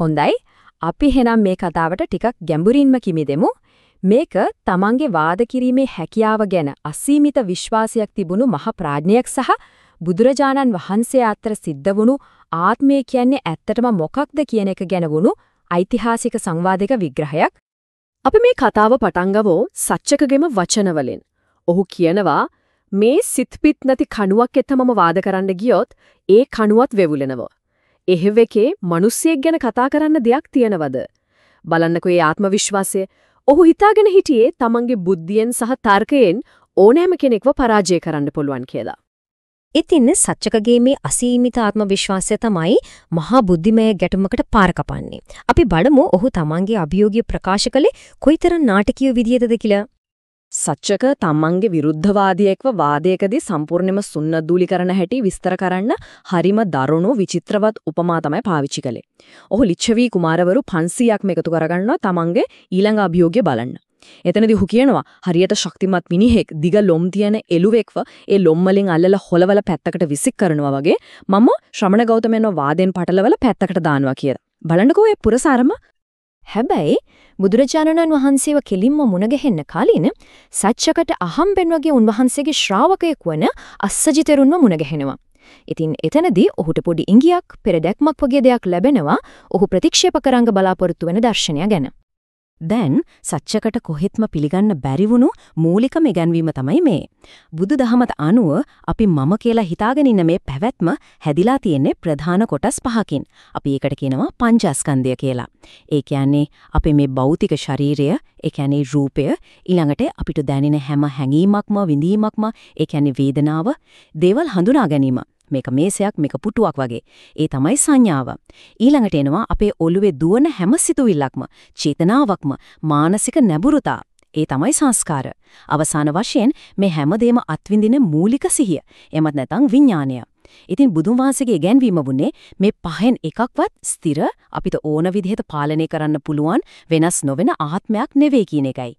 හොඳයි. අපි එහෙනම් මේ කතාවට ටිකක් ගැඹුරින්ම කිමිදෙමු. මේක තමන්ගේ වාද කිරීමේ හැකියාව ගැන අසීමිත විශ්වාසයක් තිබුණු මහ ප්‍රඥයෙක් සහ බුදුරජාණන් වහන්සේ අතර සිද්ධ වුණු ආත්මය කියන්නේ ඇත්තටම මොකක්ද කියන එක ගැන වුණු ඓතිහාසික සංවාදයක විග්‍රහයක්. අපි මේ කතාව පටන් ගමු සච්චකගෙම වචනවලින්. ඔහු කියනවා මේ සිත්පිත් නැති කණුවක් එතමම වාද කරන්න ගියොත් ඒ කණුවත් වෙවුලෙනවා. එහෙවෙකේ මිනිස්සෙක් ගැන කතා කරන්න දෙයක් තියනවද? බලන්නකෝ ඒ ආත්ම විශ්වාසය. ඔහු හිතාගෙන හිටියේ තමන්ගේ බුද්ධියෙන් සහ තර්කයෙන් ඕනෑම කෙනෙක්ව පරාජය කරන්න පුළුවන් කියලා. ඉතින් සච්චකගේ මේ අසීමිත ආත්ම විශ්වාසය තමයි මහා බුද්ධිමය ගැටුමකට පාර කපන්නේ. අපි බලමු ඔහු තමන්ගේ අභියෝගය ප්‍රකාශ කළේ කොයිතරම් නාටකීය විදියටද කියලා. සච්චක තමන්ගේ විරුද්ධවාදියෙක්ව වාදයකදී සම්පූර්ණයෙන්ම සුන්නදූලි කරන හැටි විස්තර කරන්න හරිම දරුණු විචිත්‍රවත් උපමා තමයි පාවිච්චි කළේ. ඔහු ලිච්ඡවි කුමාරවරු 500ක්ම එකතු කරගන්නවා තමන්ගේ ඊළඟ අභියෝගය බලන්න. එතනදී ඔහු කියනවා හරියට ශක්තිමත් මිනිහෙක් දිග ලොම් තියෙන එළුවෙක්ව ඒ ලොම් වලින් අල්ලලා හොලවල පැත්තකට විසික් කරනවා වගේ මම ශ්‍රමණ ගෞතමයන්ව වාදෙන් පටලවල පැත්තකට දානවා කියලා. බලන්නකෝ ඒ පුරසාරම හැබැයි බුදුරජාණන් වහන්සේව කෙලින්ම මුණ ගැහෙන්න කලින් සච්චකට අහම්බෙන් වගේ උන්වහන්සේගේ ශ්‍රාවකයෙක් වන අස්සජිතරුන්ව මුණ ගැහෙනවා. ඉතින් එතනදී ඔහුට පොඩි ඉඟියක් පෙරදැක්මක් වගේ දෙයක් ලැබෙනවා ඔහු ප්‍රතික්ෂේප කරංග බලාපොරොත්තු වෙන දර්ශනය ගැන. දැන් සත්‍යකට කොහෙත්ම පිළිගන්න බැරි වුණු මූලිකම ඉගැන්වීම තමයි මේ. බුදුදහමට අනුව අපි මම කියලා හිතාගෙන ඉන්න මේ පැවැත්ම හැදිලා තියෙන්නේ ප්‍රධාන කොටස් පහකින්. අපි ඒකට කියනවා පංචස්කන්ධය කියලා. ඒ කියන්නේ අපේ මේ භෞතික ශරීරය, ඒ කියන්නේ රූපය, ඊළඟට අපිට දැනෙන හැම හැඟීමක්ම, විඳීමක්ම, ඒ කියන්නේ වේදනාව, දේවල් හඳුනා ගැනීම. මේක මේසයක් මේක පුටුවක් වගේ. ඒ තමයි සංඥාව. ඊළඟට එනවා අපේ ඔළුවේ දුවන හැම සිතුවිල්ලක්ම, චේතනාවක්ම, මානසික නැඹුරුතා. ඒ තමයි සංස්කාර. අවසාන වශයෙන් මේ හැමදේම අත්විඳින මූලික සිහිය. එමත් නැත්නම් විඥානය. ඉතින් බුදුන් වහන්සේගේ ඉගැන්වීම වුණේ මේ පහෙන් එකක්වත් ස්ථිර අපිට ඕන විදිහට පාලනය කරන්න පුළුවන් වෙනස් නොවන ආත්මයක් නෙවෙයි කියන එකයි.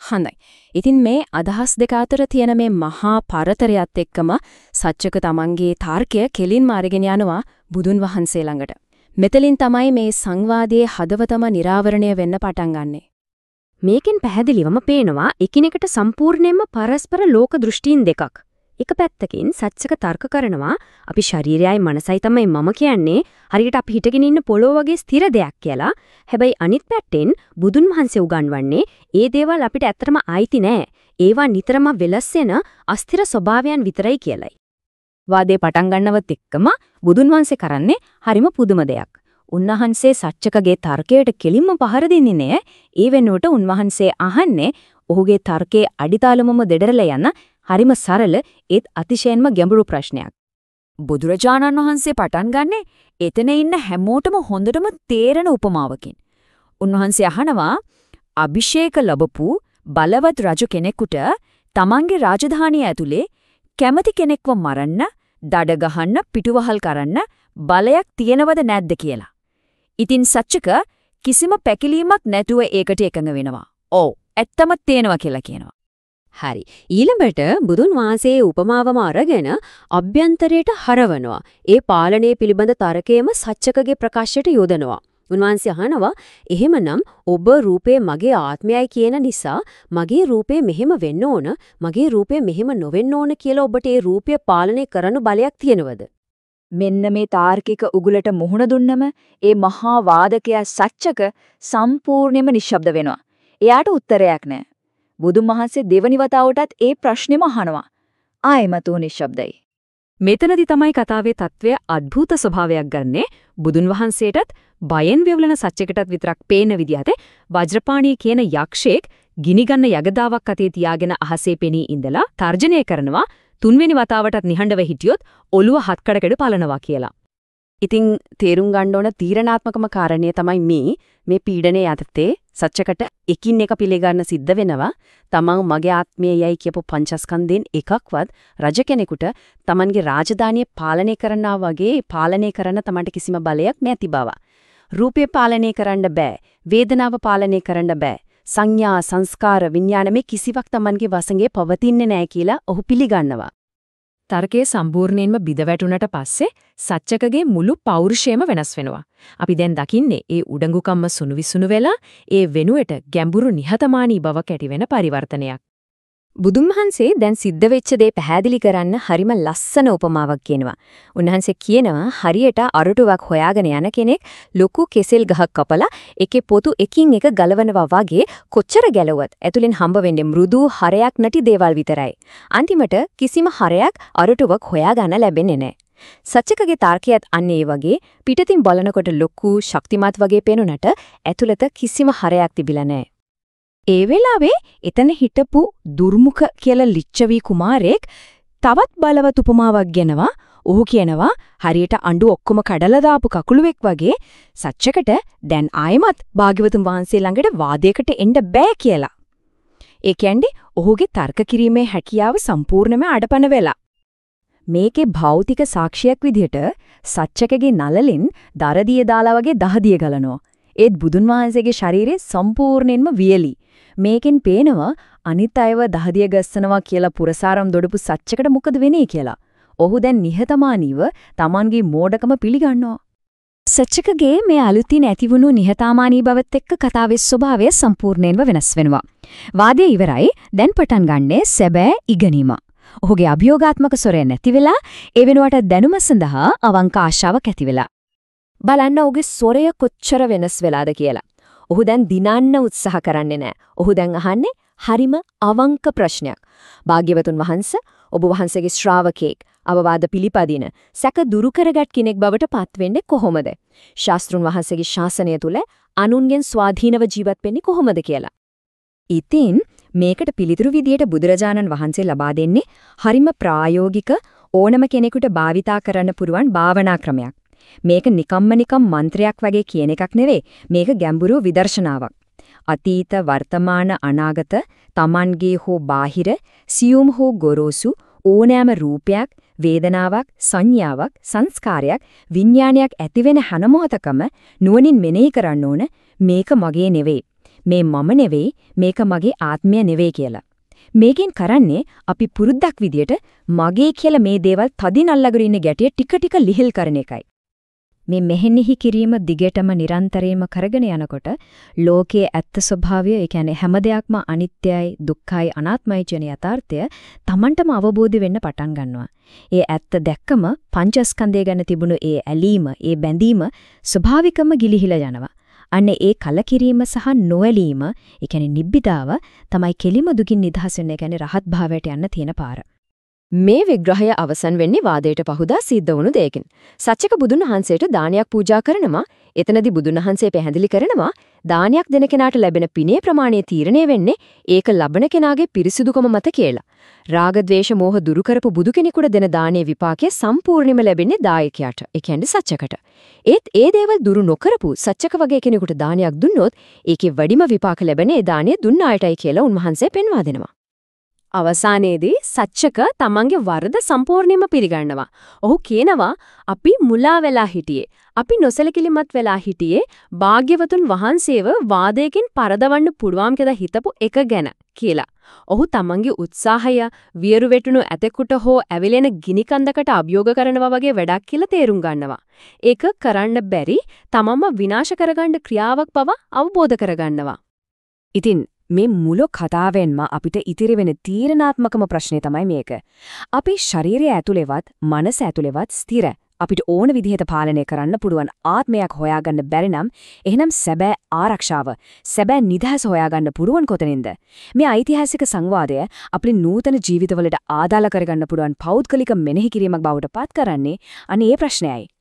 හොඳයි. ඉතින් මේ අදහස් දෙක අතර තියෙන මේ මහා පරතරයත් එක්කම සත්‍යක තමන්ගේ තාර්කය කෙලින්ම අරගෙන යනවා බුදුන් වහන්සේ ළඟට. මෙතලින් තමයි මේ සංවාදයේ හදවතම निराවරණය වෙන්න පටන් ගන්නෙ. මේකෙන් පැහැදිලිවම පේනවා එකිනෙකට සම්පූර්ණයෙන්ම පරස්පර ලෝක දෘෂ්ටීන් දෙකක්. එක පැත්තකින් සත්‍යක තර්ක කරනවා අපි ශරීරයයි මනසයි තමයි මම කියන්නේ හරියට අපි හිටගෙන ඉන්න පොළොව වගේ ස්ථිර දෙයක් කියලා. හැබැයි අනිත් පැත්තෙන් බුදුන් වහන්සේ උගන්වන්නේ ඒ දේවල් අපිට ඇත්තටම අයිති නෑ. ඒවා නිතරම වෙලස් වෙන අස්ථිර ස්වභාවයන් විතරයි කියලයි. වාදේ පටන් ගන්නවත් එක්කම බුදුන් වහන්සේ කරන්නේ හරිම පුදුම දෙයක්. උන්වහන්සේ සත්‍යකගේ තර්කයට කෙලින්ම පහර දෙන්නේ නෑ. ඒ වෙනුවට උන්වහන්සේ අහන්නේ ඔහුගේ තර්කයේ අඩිතාලමම දෙඩරලා යන හරිම සරල ඒත් අතිශයින්ම ගැඹුරු ප්‍රශ්නයක්. බුදුරජාණන් වහන්සේ පටන් ගන්නෙ එතන ඉන්න හැමෝටම හොඳටම තේරෙන උපමාවකින්. උන්වහන්සේ අහනවා අභිෂේක ලැබපු බලවත් රජු කෙනෙකුට තමන්ගේ රාජධානිය ඇතුලේ කැමති කෙනෙක්ව මරන්න, දඩ ගහන්න, පිටුවහල් කරන්න බලයක් තියෙනවද නැද්ද කියලා. ඉතින් සච්චක කිසිම පැකිලීමක් නැතුව ඒකට එකඟ වෙනවා. ඔව්, ඇත්තම තේනවා කියලා කියනවා. හරි. ඊළඟට බුදුන් වහන්සේ උපමාවම අරගෙන අභ්‍යන්තරයට හරවනවා. ඒ පාලනය පිළිබඳ තර්කයේම සත්‍යකගේ ප්‍රකාශයට යොදනවා. උන්වහන්සේ අහනවා එහෙමනම් ඔබ රූපේ මගේ ආත්මයයි කියන නිසා මගේ රූපේ මෙහෙම වෙන්න ඕන මගේ රූපේ මෙහෙම නොවෙන්න ඕන කියලා ඔබට ඒ රූපය පාලනය කරන්න බලයක් තියෙනවද මෙන්න මේ තාර්කික උගුලට මුහුණ දුන්නම ඒ මහා වාදකයා සත්‍යක සම්පූර්ණයෙන්ම නිශ්ශබ්ද වෙනවා. එයාට උත්තරයක් නැහැ. බුදුන් වහන්සේ දෙවනි වතාවටත් ඒ ප්‍රශ්නේම අහනවා. ආයමතු නිශ්ශබ්දයි. මෙතනදි තමයි කතාවේ తත්වය අద్భుත ස්වභාවයක් ගන්නෙ බුදුන් වහන්සේටත් බයෙන් වෙවුලන සත්‍යයකටත් විතරක් පේන විදිහට වජ්‍රපාණී කියන යක්ෂයෙක් ගිනිගන්න යගදාවක් අතේ තියාගෙන අහසේ පෙනී ඉඳලා තර්ජනය කරනවා තුන්වෙනි වතාවටත් නිහඬව හිටියොත් ඔළුව හත්කඩකඩ පලනවා කියලා. ඉතින් තේරුම් ගන්න ඕන තීරණාත්මකම කාරණය තමයි මේ මේ පීඩනයේ යටතේ සත්‍යකට එකින් එක පිළිගන්න සිද්ධ වෙනවා තමන් මගේ ආත්මයයි කියපු පංචස්කන්ධෙන් එකක්වත් රජ කෙනෙකුට තමන්ගේ රාජධානිය පාලනය කරනවා වගේ පාලනය කරන්න තමන්ට කිසිම බලයක් නැති බව. රූපය පාලනය කරන්න බෑ වේදනාව පාලනය කරන්න බෑ සංඥා සංස්කාර විඥාන මේ කිසිවක් තමන්ගේ වසඟේ පවතින්නේ නැහැ කියලා ඔහු පිළිගන්නවා. තර්කයේ සම්පූර්ණයෙන්ම බිඳවැටුණට පස්සේ සත්‍යකගේ මුළු පෞරුෂයම වෙනස් වෙනවා. අපි දැන් දකින්නේ ඒ උඩඟුකම්ම සුණු විසුණු වෙලා ඒ වෙනුවට ගැඹුරු නිහතමානී බවක් ඇති වෙන පරිවර්තනයක්. බුදුන් වහන්සේ දැන් සිද්ධ වෙච්ච දේ පැහැදිලි කරන්න හරිම ලස්සන උපමාවක් කියනවා. උන්වහන්සේ කියනවා හරියට අරටුවක් හොයාගෙන යන කෙනෙක් ලොකු කෙසෙල් ගහක් කපලා ඒකේ පොතු එකින් එක ගලවනවා වගේ කොච්චර ගැලුවත් ඇතුලෙන් හම්බ වෙන්නේ මෘදු හරයක් නැති දේවල් විතරයි. අන්තිමට කිසිම හරයක් අරටුවක් හොයාගන්න ලැබෙන්නේ නැහැ. සත්‍යකගේ තර්කයත් අන්න ඒ වගේ පිටතින් බලනකොට ලොකු ශක්තිමත් වගේ පේනුනට ඇතුළත කිසිම හරයක් තිබිලා නැහැ. ඒ වෙලාවේ එතන හිටපු දුර්මුඛ කියලා ලිච්ඡවි කුමාරයෙක් තවත් බලවත් උපමාවක් ගෙනවා. ඔහු කියනවා හරියට අඬු ඔක්කොම කඩලා දාපු කකුලුවෙක් වගේ සච්චකට දැන් ආයෙමත් භාග්‍යවතුන් වහන්සේ ළඟට වාදයකට එන්න බෑ කියලා. ඒ කියන්නේ ඔහුගේ තර්ක කිරීමේ හැකියාව සම්පූර්ණයෙන්ම අඩපණ වෙලා. මේකේ භෞතික සාක්ෂියක් විදිහට සච්චකගේ නලලින් දරදිය දාලා වගේ දහදිය ගලනවා. ඒත් බුදුන් වහන්සේගේ ශරීරය සම්පූර්ණයෙන්ම වියලි. මේකෙන් පේනවා අනිත් අයව දහදිය ගස්සනවා කියලා පුරසාරම් දොඩපු සච්චකට මොකද වෙන්නේ කියලා. ඔහු දැන් නිහතමානීව Tamanගේ මෝඩකම පිළිගන්නවා. සච්චකගේ මේ අලුතින් ඇතිවුණු නිහතමානී බවත් එක්ක කතාවේ ස්වභාවය සම්පූර්ණයෙන්ම වෙනස් වෙනවා. වාදයේ ඉවරයි දැන් පටන් ගන්නේ සැබෑ ඉගෙනීම. ඔහුගේ අභියෝගාත්මක සොරය නැති වෙලා ඒ වෙනුවට දැනුම සඳහා අවංක ආශාවක් ඇති වෙලා. බලන්න ඔහුගේ සොරය කොච්චර වෙනස් වෙලාද කියලා. ඔහු දැන් දිනන්න උත්සාහ කරන්නේ නැහැ. ඔහු දැන් අහන්නේ හරිම අවංක ප්‍රශ්නයක්. භාග්‍යවතුන් වහන්සේ ඔබ වහන්සේගේ ශ්‍රාවකෙක් අවවාද පිළිපදින සැක දුරු කරගත් කෙනෙක් බවට පත් වෙන්නේ කොහොමද? ශාස්ත්‍රුන් වහන්සේගේ ශාසනය තුල අනුන්ගෙන් ස්වාධීනව ජීවත් වෙන්නේ කොහොමද කියලා. ඉතින් මේකට පිළිතුරු විදියට බුදුරජාණන් වහන්සේ ලබා දෙන්නේ හරිම ප්‍රායෝගික ඕනම කෙනෙකුට භාවිතා කරන්න පුරුවන් භාවනා ක්‍රමයක්. මේක නිකම්ම නිකම් මන්ත්‍රයක් වගේ කියන එකක් නෙවෙයි. මේක ගැඹුරු විදර්ශනාවක්. අතීත වර්තමාන අනාගත Tamanගේ හෝ බාහිර සියුම් හෝ ගොරෝසු ඕනෑම රූපයක් වේදනාවක් සංඥාවක් සංස්කාරයක් විඥානයක් ඇතිවෙන හැම මොහොතකම නුවණින් මෙනෙහි කරන්න ඕන මේක මගේ නෙවෙයි මේ මම නෙවෙයි මේක මගේ ආත්මය නෙවෙයි කියලා. මේකෙන් කරන්නේ අපි පුරුද්දක් විදියට මගේ කියලා මේ දේවල් තදින් අල්ලගෙන ඉන්න ගැටිය ටික ටික ලිහිල් කරන එකයි. මේ මෙහෙණිහි කිරීම දිගටම නිරන්තරයෙන්ම කරගෙන යනකොට ලෝකයේ ඇත්ත ස්වභාවය, ඒ කියන්නේ හැම දෙයක්ම අනිත්‍යයි, දුක්ඛයි, අනාත්මයි කියන යථාර්ථය Tamanටම අවබෝධ වෙන්න පටන් ගන්නවා. ඒ ඇත්ත දැක්කම පංචස්කන්ධය ගැන තිබුණු ඒ ඇලීම, ඒ බැඳීම ස්වභාවිකම ගිලිහිලා යනවා. අන්න ඒ කලකිරීම සහ නොඇලීම, ඒ කියන්නේ නිබ්බිදාව තමයි කෙලිම දුකින් නිදහස් වෙන්න, ඒ කියන්නේ රහත් භාවයට යන්න තියෙන පාර. මේ විග්‍රහය අවසන් වෙන්නේ වාදයට පහුදා සිද්ධ වුණු දෙයකින්. සච්චක බුදුන් වහන්සේට දානයක් පූජා කරනවා. එතනදී බුදුන් වහන්සේ පැහැදිලි කරනවා දානයක් දෙන කෙනාට ලැබෙන පිනේ ප්‍රමාණය තීරණය වෙන්නේ ඒක ලබන කෙනාගේ පිරිසිදුකම මත කියලා. රාග ద్వේෂ මෝහ දුරු කරපු බුදු කෙනෙකුට දෙන දානයේ විපාකය සම්පූර්ණයෙන්ම ලැබෙන්නේ දායකයාට. ඒ කියන්නේ සච්චකට. ඒත් ඒ දේවල් දුරු නොකරපු සච්චක වගේ කෙනෙකුට දානයක් දුන්නොත් ඒකේ වැඩිම විපාක ලැබෙන්නේ ඒ දානය දුන්න අයටයි කියලා උන්වහන්සේ පෙන්වා දෙනවා. අවසානයේදී සච්චක තමන්ගේ වරද සම්පූර්ණයෙන්ම පිළිගන්නවා. ඔහු කියනවා අපි මුලා වෙලා හිටියේ. අපි නොසලකිලිමත් වෙලා හිටියේ භාග්‍යවතුන් වහන්සේව වාදයකින් පරදවන්න පුළුවන් කියලා හිතපු එක ගැන කියලා. ඔහු තමන්ගේ උත්සාහය වියරු වෙටුණු ඇතෙකුට හෝ ඇවිලෙන ගිනි කන්දකට අභියෝග කරනවා වගේ වැඩක් කියලා තේරුම් ගන්නවා. ඒක කරන්න බැරි තමන්ම විනාශ කරගන්න ක්‍රියාවක් බව අවබෝධ කරගන්නවා. ඉතින් මේ මුළු කතාවෙන්ම අපිට ඉතිරි වෙන තීරණාත්මකම ප්‍රශ්නේ තමයි මේක. අපේ ශරීරය ඇතුළේවත් මනස ඇතුළේවත් ස්ථිර. අපිට ඕන විදිහට පාලනය කරන්න පුළුවන් ආත්මයක් හොයාගන්න බැරි නම් එහෙනම් සැබෑ ආරක්ෂාව සැබෑ නිදහස හොයාගන්න පුරුවන් කොතනින්ද? මේ ඓතිහාසික සංවාදය අපේ නූතන ජීවිතවලට ආදාළ කරගන්න පුළුවන් පෞද්ගලික මෙනෙහි කිරීමක් බවට පත් කරන්නේ අනේ ඒ ප්‍රශ්නයයි.